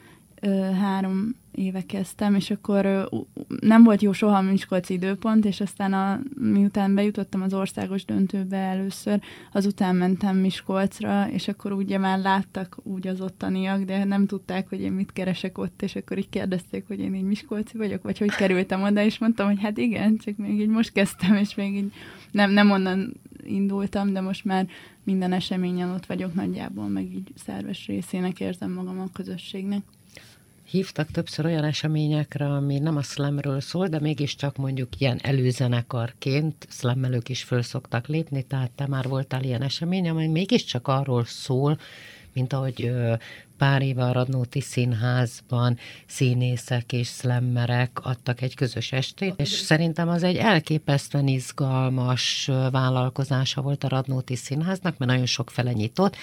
három éve kezdtem, és akkor nem volt jó soha a Miskolci időpont, és aztán a, miután bejutottam az országos döntőbe először, azután mentem Miskolcra, és akkor ugye már láttak úgy az ottaniak, de nem tudták, hogy én mit keresek ott, és akkor így kérdezték, hogy én így Miskolci vagyok, vagy hogy kerültem oda, és mondtam, hogy hát igen, csak még így most kezdtem, és még így nem, nem onnan indultam, de most már minden eseményen ott vagyok nagyjából, meg így szerves részének érzem magam a közösségnek. Hívtak többször olyan eseményekre, ami nem a slamről szól, de mégiscsak mondjuk ilyen előzenekarként slammelők is föl szoktak lépni, tehát te már voltál ilyen esemény, amely mégiscsak arról szól, mint ahogy pár éve a Radnóti Színházban színészek és szlemmerek adtak egy közös estét, és szerintem az egy elképesztően izgalmas vállalkozása volt a Radnóti Színháznak, mert nagyon sok fele nyitott,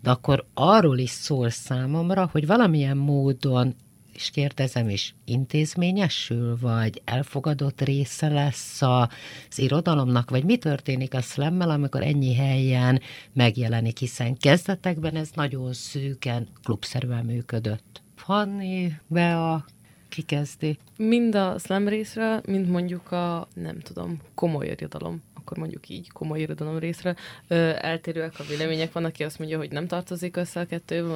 de akkor arról is szól számomra, hogy valamilyen módon és kérdezem is, intézményesül, vagy elfogadott része lesz az irodalomnak, vagy mi történik a szlemmel, amikor ennyi helyen megjelenik, hiszen kezdetekben ez nagyon szűken, klubszerűen működött. Fanni, Bea, ki kezdi? Mind a slam részre, mind mondjuk a, nem tudom, komoly irodalom akkor mondjuk így komoly irodalom részre, ö, eltérőek a vélemények. Van, aki azt mondja, hogy nem tartozik össze a kettő,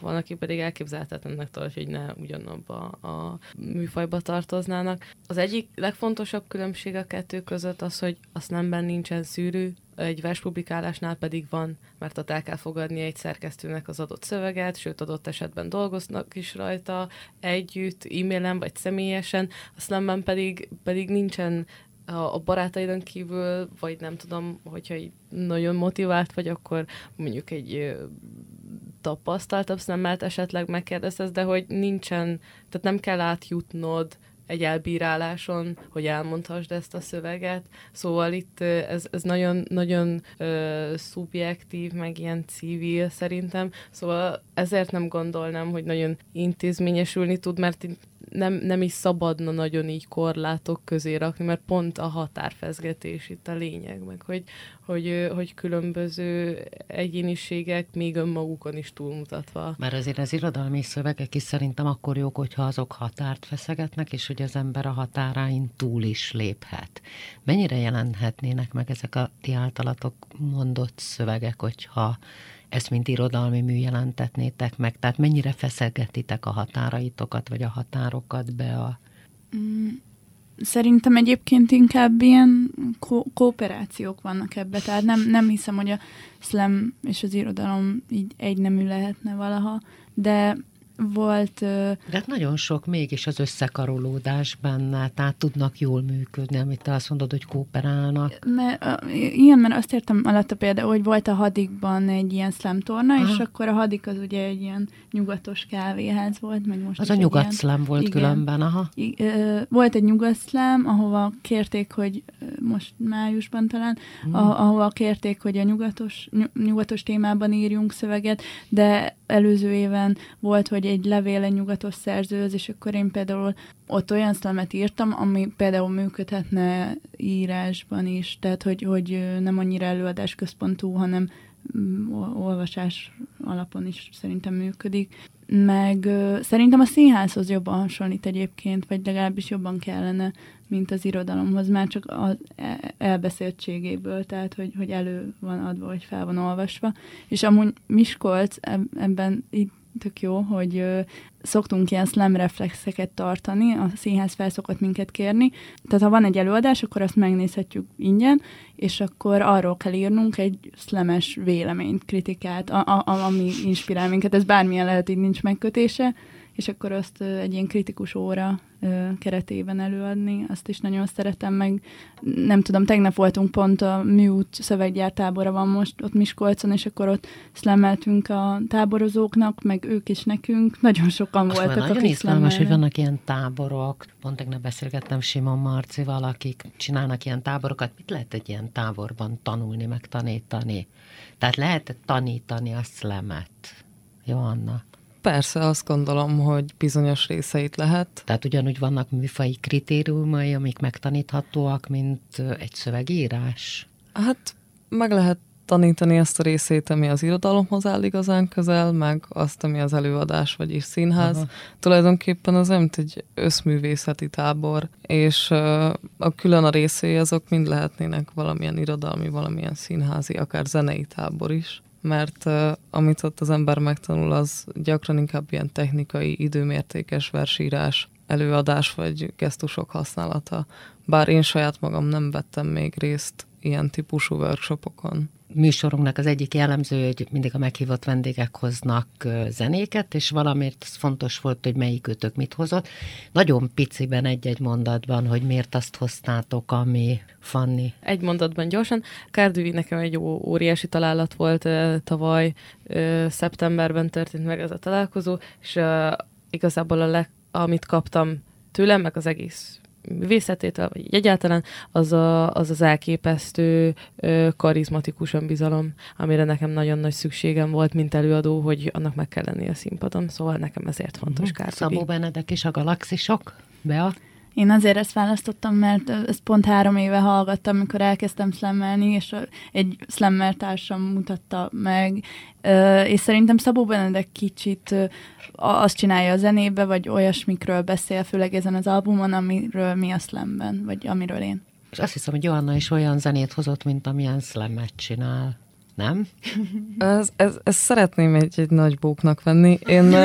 van, aki pedig elképzelhetetlennek tartja, hogy ne ugyanabba a műfajba tartoznának. Az egyik legfontosabb különbség a kettő között az, hogy a slamben nincsen szűrő, egy verspublikálásnál pedig van, mert ott el kell fogadni egy szerkesztőnek az adott szöveget, sőt adott esetben dolgoznak is rajta együtt, e-mailen vagy személyesen, a slamben pedig, pedig nincsen a barátaidon kívül, vagy nem tudom, hogyha így nagyon motivált vagy, akkor mondjuk egy tapasztaltabb szemmelt esetleg megkérdezesz, de hogy nincsen, tehát nem kell átjutnod egy elbíráláson, hogy elmondhassd ezt a szöveget. Szóval itt ez, ez nagyon, nagyon ö, szubjektív, meg ilyen civil szerintem. Szóval ezért nem gondolnám, hogy nagyon intézményesülni tud, mert nem, nem is szabadna nagyon így korlátok közé rakni, mert pont a határfezgetés itt a lényeg, meg hogy, hogy, hogy különböző egyéniségek még önmagukon is túlmutatva. Mert azért az irodalmi szövegek is szerintem akkor jók, hogyha azok határt feszegetnek, és hogy az ember a határain túl is léphet. Mennyire jelenhetnének meg ezek a ti általatok mondott szövegek, hogyha ezt mint irodalmi mű jelentetnétek meg? Tehát mennyire feszegetitek a határaitokat, vagy a határokat be a... Mm, szerintem egyébként inkább ilyen ko- kooperációk vannak ebbe, tehát nem, nem hiszem, hogy a slam és az irodalom így egy nemű lehetne valaha, de volt... De hát nagyon sok mégis az összekarolódás benne, tehát tudnak jól működni, amit te azt mondod, hogy kooperálnak. Mert, ilyen, mert azt értem alatt a példa, hogy volt a hadikban egy ilyen slam torna, Aha. és akkor a hadik az ugye egy ilyen nyugatos kávéház volt, meg most Az a nyugat slam volt igen, különben, aha. Volt egy nyugat slam, ahova kérték, hogy most májusban talán, hmm. ahova kérték, hogy a nyugatos, nyugatos témában írjunk szöveget, de előző éven volt, hogy egy levéle nyugatos szerzőhöz, és akkor én például ott olyan szlemet írtam, ami például működhetne írásban is, tehát hogy, hogy nem annyira előadás központú, hanem mm, olvasás alapon is szerintem működik. Meg szerintem a színházhoz jobban hasonlít egyébként, vagy legalábbis jobban kellene, mint az irodalomhoz, már csak az e, elbeszéltségéből, tehát hogy, hogy elő van adva, vagy fel van olvasva. És amúgy Miskolc ebben így tök jó, hogy ö, szoktunk ilyen slam reflexeket tartani, a színház felszokott minket kérni. Tehát ha van egy előadás, akkor azt megnézhetjük ingyen, és akkor arról kell írnunk egy slames véleményt, kritikát, a, a, ami inspirál minket. Ez bármilyen lehet, így nincs megkötése, és akkor azt egy ilyen kritikus óra keretében előadni, azt is nagyon szeretem, meg nem tudom, tegnap voltunk pont a Mute szöveggyártábora van most ott Miskolcon, és akkor ott szlemeltünk a táborozóknak, meg ők is nekünk, nagyon sokan Most voltak, nagyon izgalmas, hogy vannak ilyen táborok, pont tegnap beszélgettem Simon Marcival, akik csinálnak ilyen táborokat, mit lehet egy ilyen táborban tanulni, meg tanítani? Tehát lehet tanítani a szlemet? Joanna? Persze, azt gondolom, hogy bizonyos részeit lehet. Tehát ugyanúgy vannak műfai kritériumai, amik megtaníthatóak, mint egy szövegírás? Hát meg lehet tanítani ezt a részét, ami az irodalomhoz áll igazán közel, meg azt, ami az előadás, vagyis színház. Aha. Tulajdonképpen az nem egy összművészeti tábor, és a külön a részei azok mind lehetnének valamilyen irodalmi, valamilyen színházi, akár zenei tábor is mert uh, amit ott az ember megtanul, az gyakran inkább ilyen technikai, időmértékes versírás, előadás vagy gesztusok használata. Bár én saját magam nem vettem még részt ilyen típusú workshopokon műsorunknak az egyik jellemző, hogy mindig a meghívott vendégek hoznak zenéket, és valamiért fontos volt, hogy melyik őtök mit hozott. Nagyon piciben egy-egy mondatban, hogy miért azt hoztátok, ami Fanni. Egy mondatban gyorsan. Kárdüvi nekem egy óriási találat volt tavaly, szeptemberben történt meg ez a találkozó, és igazából a leg, amit kaptam tőlem, meg az egész művészetétől, vagy egyáltalán, az a, az, az elképesztő karizmatikus önbizalom, amire nekem nagyon nagy szükségem volt, mint előadó, hogy annak meg kell lenni a színpadon. Szóval nekem ezért fontos uh-huh. Szabó Benedek és a Galaxisok? Bea? Én azért ezt választottam, mert ezt pont három éve hallgattam, amikor elkezdtem szlemmelni, és egy szlemmer társam mutatta meg, és szerintem Szabó Benedek kicsit azt csinálja a zenébe, vagy olyasmikről beszél, főleg ezen az albumon, amiről mi a szlemben, vagy amiről én. És azt hiszem, hogy Joanna is olyan zenét hozott, mint amilyen szlemmet csinál. Nem? Ez, ez, ez szeretném egy, egy nagy bóknak venni. Én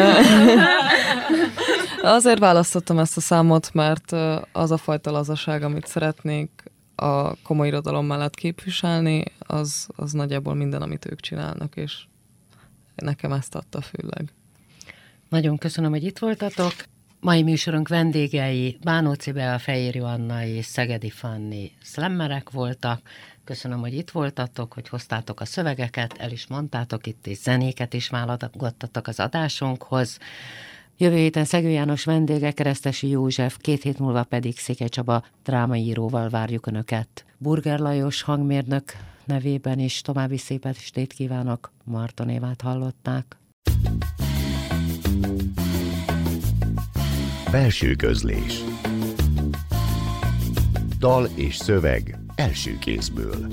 azért választottam ezt a számot, mert az a fajta lazaság, amit szeretnék a komoly irodalom mellett képviselni, az, az nagyjából minden, amit ők csinálnak, és nekem ezt adta főleg. Nagyon köszönöm, hogy itt voltatok. Mai műsorunk vendégei Bánóci Bea, Fejéri Anna és Szegedi Fanni szlemmerek voltak. Köszönöm, hogy itt voltatok, hogy hoztátok a szövegeket, el is mondtátok itt, és zenéket is válogattatok az adásunkhoz. Jövő héten Szegő János vendége, Keresztesi József, két hét múlva pedig Székely Csaba drámaíróval várjuk Önöket. Burger Lajos hangmérnök nevében is további szép estét kívánok. Marton Évát hallották. Belső közlés Dal és szöveg első kézből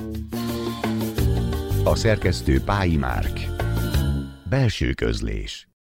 A szerkesztő Pályi Márk Belső közlés